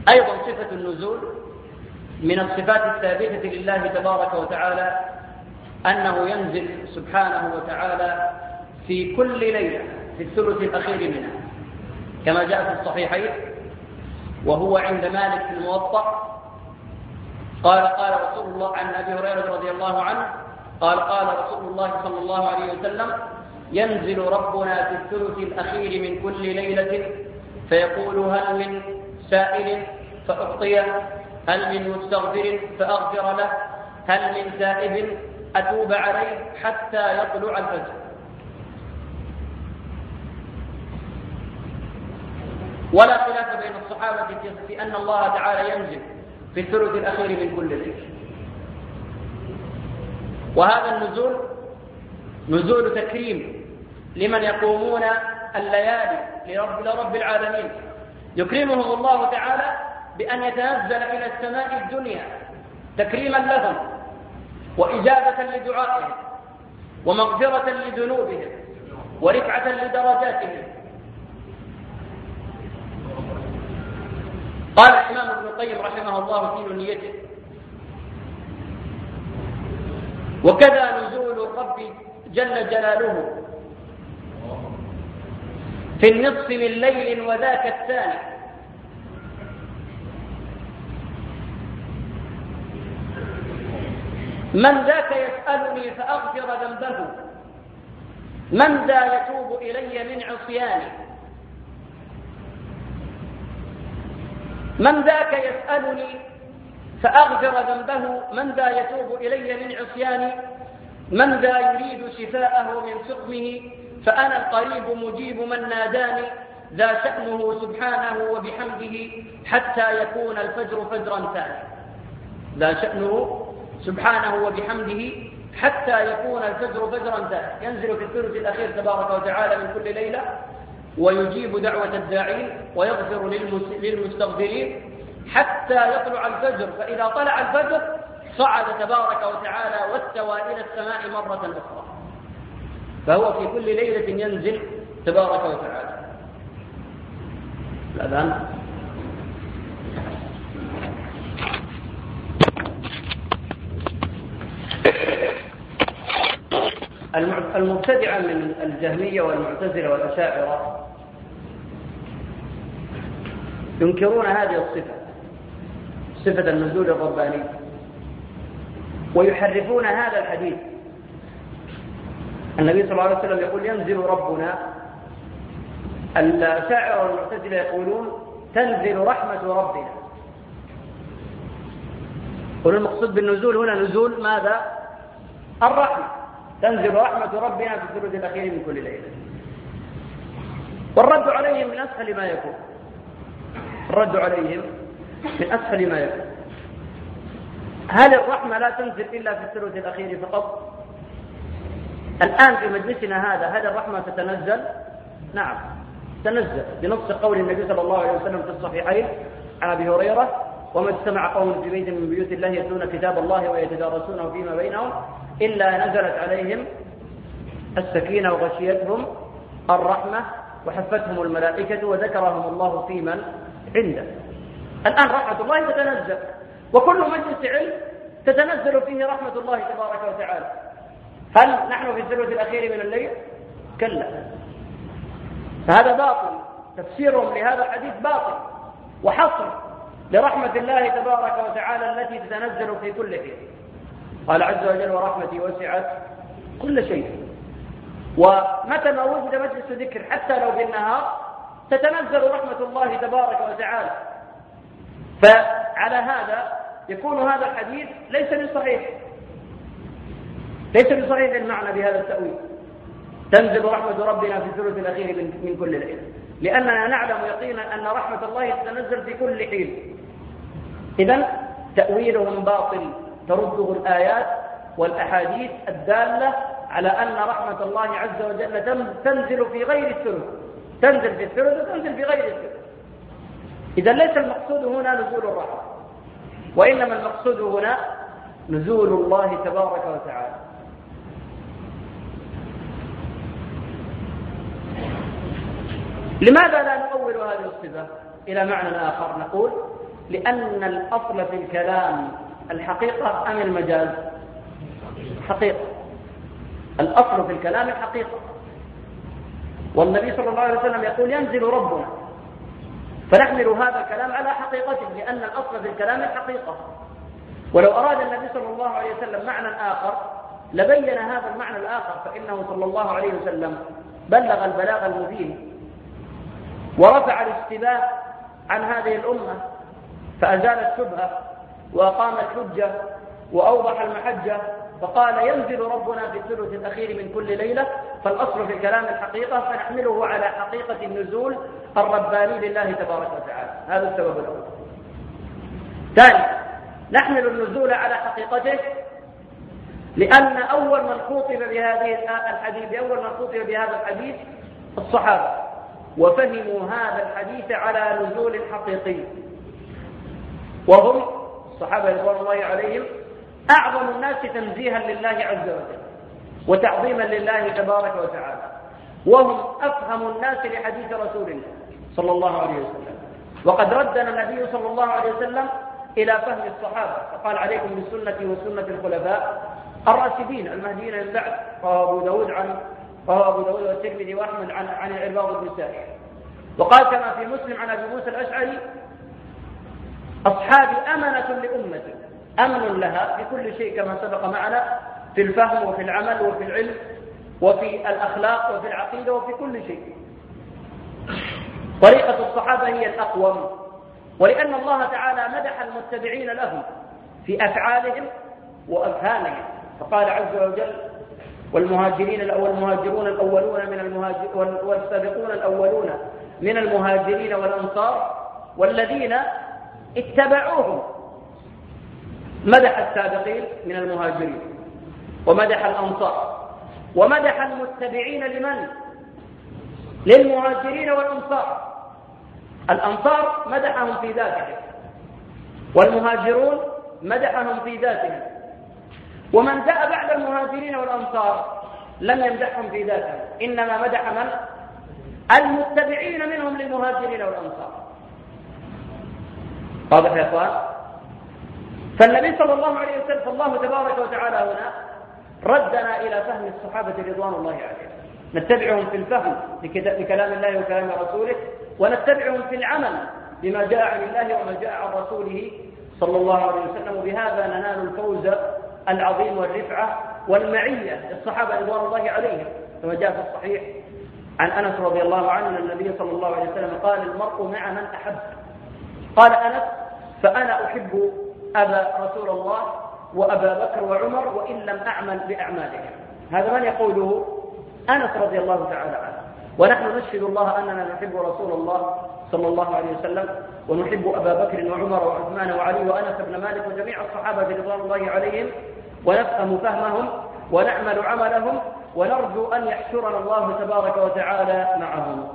أيضا صفة النزول من الصفات الثابتة لله تبارك وتعالى أنه ينزل سبحانه وتعالى في كل ليلة في الثلث الأخير منها. كما جاء في الصحيحين وهو عند مالك في الموطأ. قال قال رسول الله عن أبي هريرة رضي الله عنه قال قال رسول الله صلى الله عليه وسلم ينزل ربنا في الثلث الأخير من كل ليلة فيقول هل من سائل فأعطيه هل من مستغفر فأغفر له هل من تائب أتوب عليه حتى يطلع الفجر. ولا خلاف بين الصحابة في أن الله تعالى ينزل في الثلث الأخير من كل ليلة. وهذا النزول نزول تكريم لمن يقومون الليالي لرب, لرب العالمين. يكرمهم الله تعالى بأن يتنزل إلى السماء الدنيا تكريما لهم وإجابة لدعائهم ومغفرة لذنوبهم ورفعة لدرجاتهم. قال الإمام ابن القيم رحمه الله في نيته وكذا نزول الرب جل جلاله في النصف من ليل وذاك الثاني. من ذاك يسألني فأغفر ذنبه. من ذا يتوب إلي من عصياني. من ذاك يسألني فأغفر ذنبه من ذا يتوب إلي من عصياني من ذا يريد شفاءه من سقمه فأنا القريب مجيب من ناداني ذا شأنه سبحانه وبحمده حتى يكون الفجر فجرا ثاني ذا شأنه سبحانه وبحمده حتى يكون الفجر فجرا ثاني ينزل في الثلث الأخير تبارك وتعالى من كل ليلة ويجيب دعوة الداعين ويغفر للمستغفرين. حتى يطلع الفجر. فإذا طلع الفجر صعد تبارك وتعالى واستوى إلى السماء مرة أخرى. فهو في كل ليلة ينزل تبارك وتعالى. الأذان المبتدعة من الجهمية والمعتزلة والأشاعرة ينكرون هذه الصفة. صفة النزول الرباني. ويحرفون هذا الحديث. النبي صلى الله عليه وسلم يقول ينزل ربنا. الشاعر والمعتزلة يقولون تنزل رحمة ربنا. يقول المقصود بالنزول هنا نزول ماذا؟ الرحمة. تنزل رحمة ربنا في الثلث الأخير من كل ليلة. والرد عليهم من أسهل ما يكون. الرد عليهم من أسهل ما يكون. هل الرحمة لا تنزل إلا في الثلث الأخير فقط؟ الآن في مجلسنا هذا هل الرحمة تتنزل؟ نعم تنزل بنص قول النبي صلى الله عليه وسلم في الصحيحين عن أبي هريرة وما اجتمع قوم في بيت من بيوت الله يتلون كتاب الله ويتدارسونه فيما بينهم إلا نزلت عليهم السكينة وغشيتهم الرحمة وحفتهم الملائكة وذكرهم الله في من عنده. الآن رحمة الله تتنزل. وكل مجلس علم تتنزل فيه رحمة الله تبارك وتعالى. هل نحن في الثلث الأخير من الليل؟ كلا. فهذا باطل. تفسيرهم لهذا الحديث باطل. وحصر لرحمة الله تبارك وتعالى التي تتنزل في كل حين قال عز وجل ورحمتي وسعت كل شيء. ومتى ما وجد مجلس ذكر حتى لو بالنهار تتنزل رحمة الله تبارك وتعالى. فعلى هذا يكون هذا الحديث ليس بصحيح. ليس بصحيح المعنى بهذا التأويل. تنزل رحمة ربنا في الثلث الأخير من كل ليلة. لأننا نعلم يقينا أن رحمة الله تتنزل في كل حين. إذا تأويلهم باطل. ترده الآيات والأحاديث الدالة على أن رحمة الله عز وجل تنزل في غير الثلث. تنزل في الثلث وتنزل في غير الثلث. إذا ليس المقصود هنا نزول الرحمة وإنما المقصود هنا نزول الله تبارك وتعالى. لماذا لا نؤول هذه الصفة؟ إلى معنى آخر نقول لأن الأصل في الكلام الحقيقة أم المجاز؟ حقيقة. الأصل في الكلام الحقيقة والنبي صلى الله عليه وسلم يقول ينزل ربنا. فنحمل هذا الكلام على حقيقته لأن الأصل في الكلام الحقيقة ولو أراد النبي صلى الله عليه وسلم معنى آخر لبين هذا المعنى الآخر فإنه صلى الله عليه وسلم بلغ البلاغ المبين. ورفع الاشتباه عن هذه الأمة فأزال الشبهة وأقام الحجة وأوضح المحجة فقال ينزل ربنا في الثلث الأخير من كل ليلة فالأصل في الكلام الحقيقة فنحمله على حقيقة النزول الرباني لله تبارك وتعالى. هذا السبب الأول. ثاني نحمل النزول على حقيقته لأن أول من خوطب بهذه الحديث أول من خوطب بهذا الحديث الصحابة وفهموا هذا الحديث على نزول حقيقي. وهم الصحابة رضوان الله عليهم أعظم الناس تنزيها لله عز وجل وتعظيما لله تبارك وتعالى. وهم أفهم الناس لحديث رسول الله صلى الله عليه وسلم. وقد ردنا النبي صلى الله عليه وسلم إلى فهم الصحابة. فقال عليكم بسنتي وسنة الخلفاء الراشدين المهديين من بعد أبو داود عن رواه أبو داود والترمذي وأحمد عن عن العرباض بن وقال كما في مسلم عن أبي موسى الأشعري أصحابي أمنة لأمتي. أمن لها في كل شيء كما سبق معنا في الفهم وفي العمل وفي العلم وفي الأخلاق وفي العقيدة وفي كل شيء. طريقة الصحابة هي الأقوم ولأن الله تعالى مدح المتبعين لهم في أفعالهم وأفهامهم. فقال عز وجل والمهاجرين والمهاجرون الأولون من المهاجر والسابقون الأولون من المهاجرين والأنصار والذين اتبعوهم. مدح السابقين من المهاجرين ومدح الأنصار ومدح المتبعين لمن؟ للمهاجرين والأنصار. الأنصار مدحهم في ذاتهم والمهاجرون مدحهم في ذاتهم. ومن جاء بعد المهاجرين والأنصار لم يمدحهم في ذاتهم. إنما مدح من؟ المتبعين منهم للمهاجرين والأنصار. واضح يا إخوان؟ فالنبي صلى الله عليه وسلم فالله تبارك وتعالى هنا ردنا إلى فهم الصحابة رضوان الله عليهم. نتبعهم في الفهم لكلام الله وكلام رسوله ونتبعهم في العمل بما جاء عن الله وما جاء عن رسوله صلى الله عليه وسلم. وبهذا ننال الفوز العظيم والرفعة والمعية للصحابة رضوان الله عليهم. كما جاء في الصحيح عن أنس رضي الله عنه أن النبي صلى الله عليه وسلم قال المرء مع من أحب. قال أنس فأنا أحب أبا رسول الله وأبا بكر وعمر وإن لم أعمل بأعمالهم هذا من يقوله أنس رضي الله تعالى عنه. ونحن نشهد الله أننا نحب رسول الله صلى الله عليه وسلم ونحب أبا بكر وعمر وعثمان وعلي وأنس بن مالك وجميع الصحابة رضوان الله عليهم ونفهم فهمهم ونعمل عملهم ونرجو أن يحشرنا الله تبارك وتعالى معهم.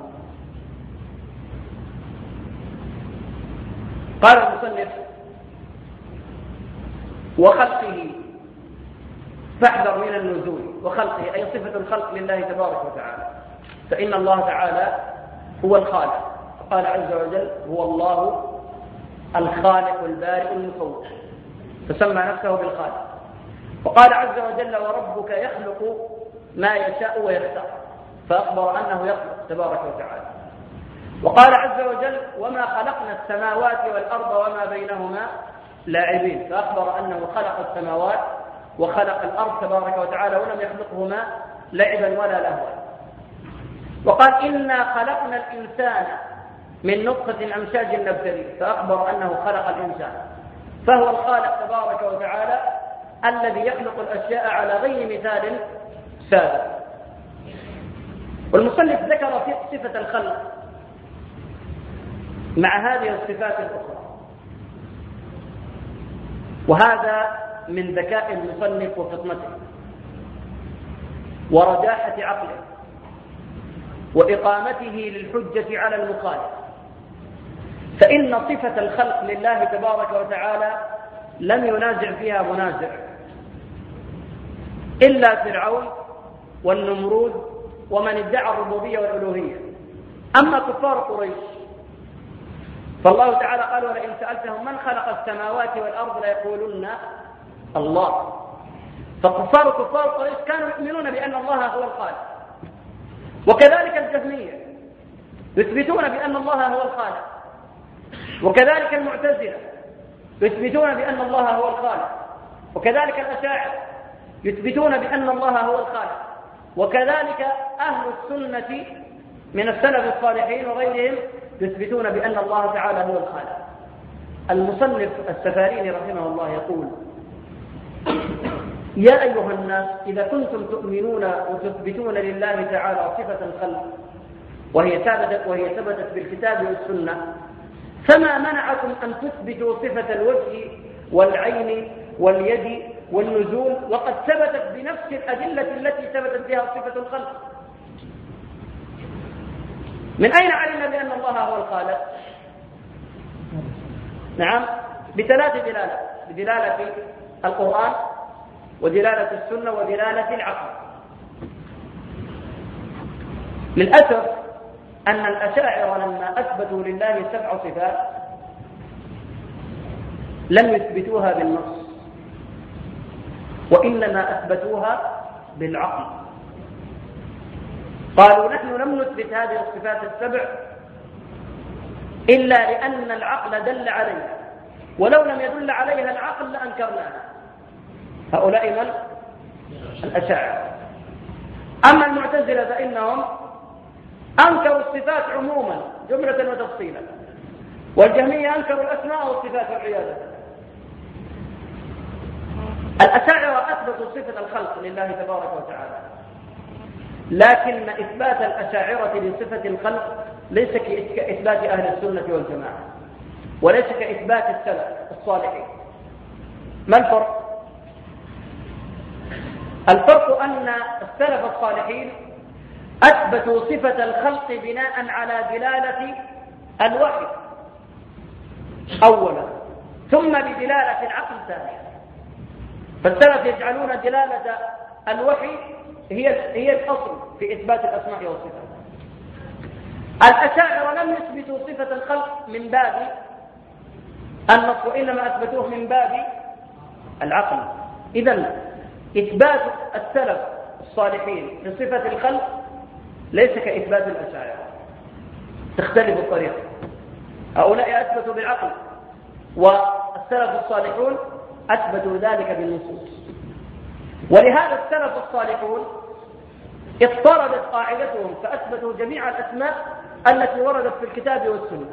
قال المصنف وخلقه. فاحذر من النزول وخلقه أي صفة الخلق لله تبارك وتعالى. فإن الله تعالى هو الخالق. قال عز وجل هو الله الخالق البارئ المصور فسمى نفسه بالخالق. وقال عز وجل وربك يخلق ما يشاء ويختار. فأخبر أنه يخلق تبارك وتعالى. وقال عز وجل وما خلقنا السماوات والأرض وما بينهما لاعبين فأخبر أنه خلق السماوات وخلق الأرض تبارك وتعالى ولم يخلقهما لعبا ولا لهوا. وقال إنا خلقنا الإنسان من نطفة أمشاج نبتلي فأخبر أنه خلق الإنسان. فهو الخالق تبارك وتعالى الذي يخلق الأشياء على غير مثال سابق. والمصنف ذكر صفة الخلق مع هذه الصفات الأخرى. وهذا من ذكاء المصنف وفطنته ورجاحة عقله وإقامته للحجة على المخالف. فإن صفة الخلق لله تبارك وتعالى لم ينازع فيها منازع إلا فرعون والنمرود ومن ادعى الربوبية والألوهية. أما كفار قريش فالله تعالى قال ولئن سألتهم من خلق السماوات والأرض ليقولن الله. فكفار كفار قريش كانوا يؤمنون بأن الله هو الخالق. وكذلك الجهمية. يثبتون بأن الله هو الخالق. وكذلك المعتزلة. يثبتون بأن الله هو الخالق. وكذلك الأشاعرة. يثبتون بأن الله هو الخالق. وكذلك أهل السنة من السلف الصالحين وغيرهم يثبتون بأن الله تعالى هو الخالق. المصنف السفاريني رحمه الله يقول يا أيها الناس إذا كنتم تؤمنون وتثبتون لله تعالى صفة الخلق وهي ثبتت وهي ثبتت بالكتاب والسنة فما منعكم أن تثبتوا صفة الوجه والعين واليد والنزول؟ وقد ثبتت بنفس الأدلة التي ثبتت بها صفة الخلق. من أين علمنا بأن الله هو الخالق؟ نعم بثلاث دلالات بدلالة القرآن ودلالة السنة ودلالة العقل. للأسف أن الأشاعرة لما أثبتوا لله سبع صفات لم يثبتوها بالنص وإنما أثبتوها بالعقل. قالوا نحن لم نثبت هذه الصفات السبع إلا لأن العقل دل عليها ولو لم يدل عليها العقل لأنكرناها. هؤلاء من؟ الأشاعرة. أما المعتزلة فإنهم أنكروا الصفات عموما جملة وتفصيلا. والجهمية أنكروا الأسماء والصفات والعياذ الأشاعرة أثبتوا صفة الخلق لله تبارك وتعالى. لكن إثبات الأشاعرة لصفة الخلق ليس كإثبات أهل السنة والجماعة وليس كإثبات السلف الصالحين ما الفرق؟ الفرق أن السلف الصالحين أثبتوا صفة الخلق بناء على دلالة الوحي أولا ثم بدلالة العقل ثانيا فالسلف يجعلون دلالة الوحي هي هي الأصل في إثبات الأسماء والصفات. الأشاعرة لم يثبتوا صفة الخلق من باب النص وإنما أثبتوه من باب العقل. إذا إثبات السلف الصالحين لصفة الخلق ليس كإثبات الأشاعرة تختلف الطريقة. هؤلاء أثبتوا بالعقل والسلف الصالحون أثبتوا ذلك بالنصوص. ولهذا السلف الصالحون اضطردت قاعدتهم فأثبتوا جميع الأسماء التي وردت في الكتاب والسنة.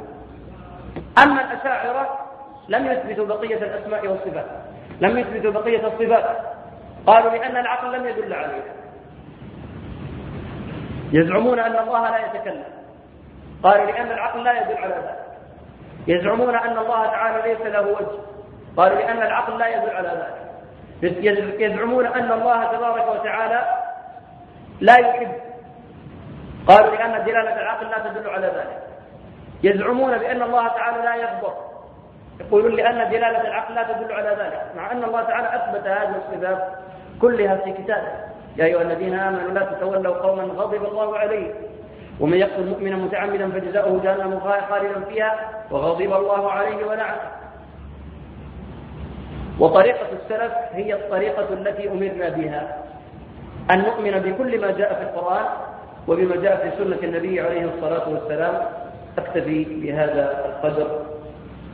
أما الأشاعرة لم يثبتوا بقية الأسماء والصفات. لم يثبتوا بقية الصفات. قالوا لأن العقل لم يدل عليها يزعمون أن الله لا يتكلم. قالوا لأن العقل لا يدل على ذلك. يزعمون أن الله تعالى ليس له وجه. قالوا لأن العقل لا يدل على ذلك. يزعمون أن الله تبارك وتعالى لا يحب قالوا لأن دلالة العقل لا تدل على ذلك. يزعمون بأن الله تعالى لا يغضب يقولون لأن دلالة العقل لا تدل على ذلك. مع أن الله تعالى أثبت هذه الصفات كلها في كتابه. يا أيها الذين آمنوا لا تتولوا قوما غضب الله عليهم. ومن يقتل مؤمنا متعمدا فجزاؤه جهنم خالدا فيها وغضب الله عليه ولعنه. وطريقة السلف هي الطريقة التي أمرنا بها. أن نؤمن بكل ما جاء في القرآن وبما جاء في سنة النبي عليه الصلاة والسلام أكتفي بهذا القدر.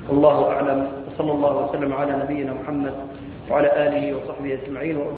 والله أعلم. وصلى الله وسلم على نبينا محمد وعلى آله وصحبه أجمعين.